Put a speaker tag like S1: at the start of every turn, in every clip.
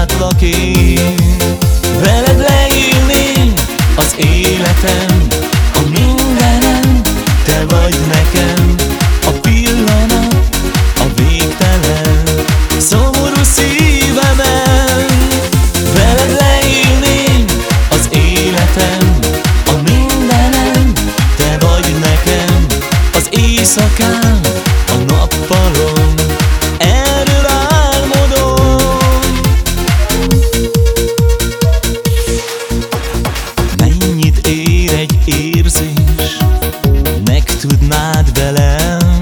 S1: látlak én. Veled leélném az életem A mindenem, te vagy nekem. A pillanat, a végtelen Szomorú szívemen. Veled leélném az életem A mindenem, te vagy nekem. Az éjszakán, a nappalon Velem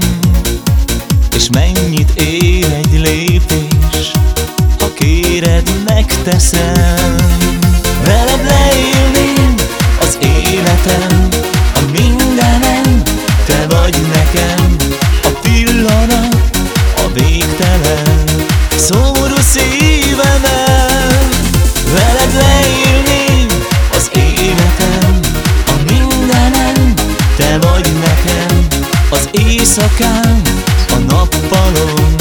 S1: És mennyit ér egy lépés Ha kéred, megteszem. Veled leélném az életem A mindenem, te vagy nekem A pillanat, a végtelen. Szomorú szívemem Az éjszakám, a nappalom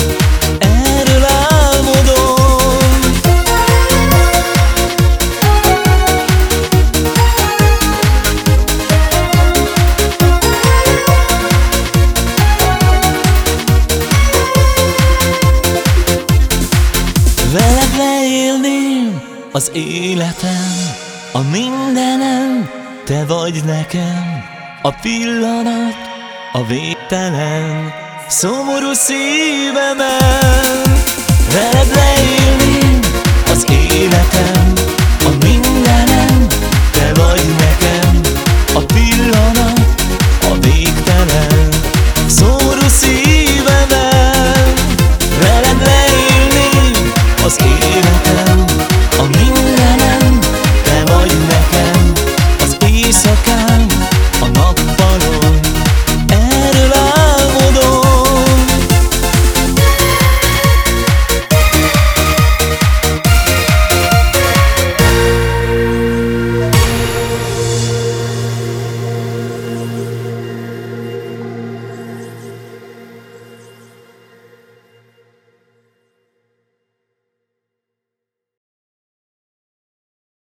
S1: Erről álmodom. Veled leélném az életem A mindenem, te vagy nekem A pillanat, a végtelen Szomorú szívemem